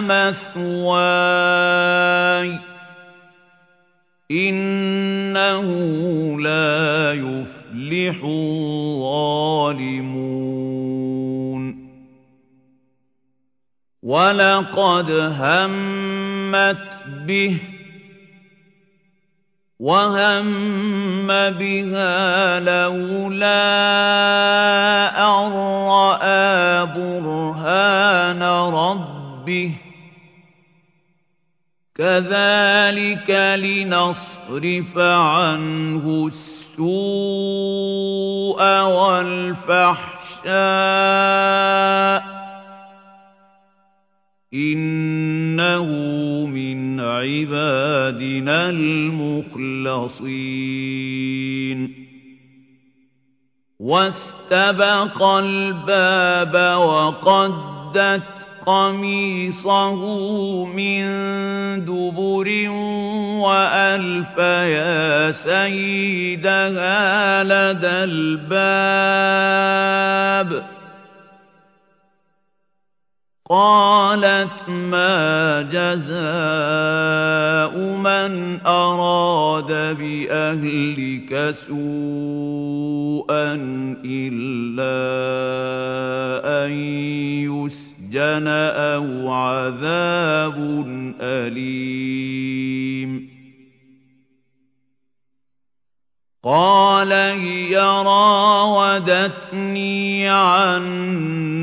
مثواي. إنه لا يفلح الظالمون. ولقد همت به وهم بها لولا ربه كذلك لنصرف عنه السوء والفحشاء إنه من عبادنا المخلصين واستبق الباب وقدت قميصه من دبر وألف يا سيدها لدى الباب. قالت ما جزاء من أراد بأهلك سوءا إلا أن يسجن أو عذاب أليم قال هي راودتني عن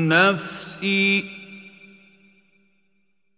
نفسي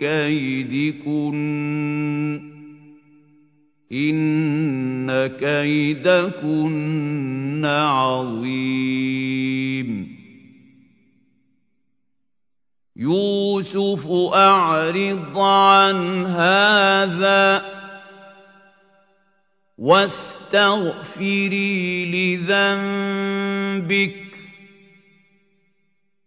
كَيْدِكُنَّ. إِنَّ كَيْدَكُنَّ عَظِيمٌ. يوسف أعرض عن هذا واستغفري لذنبك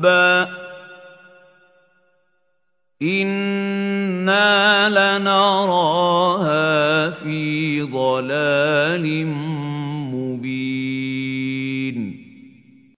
حبا إنا لنراها في ضلال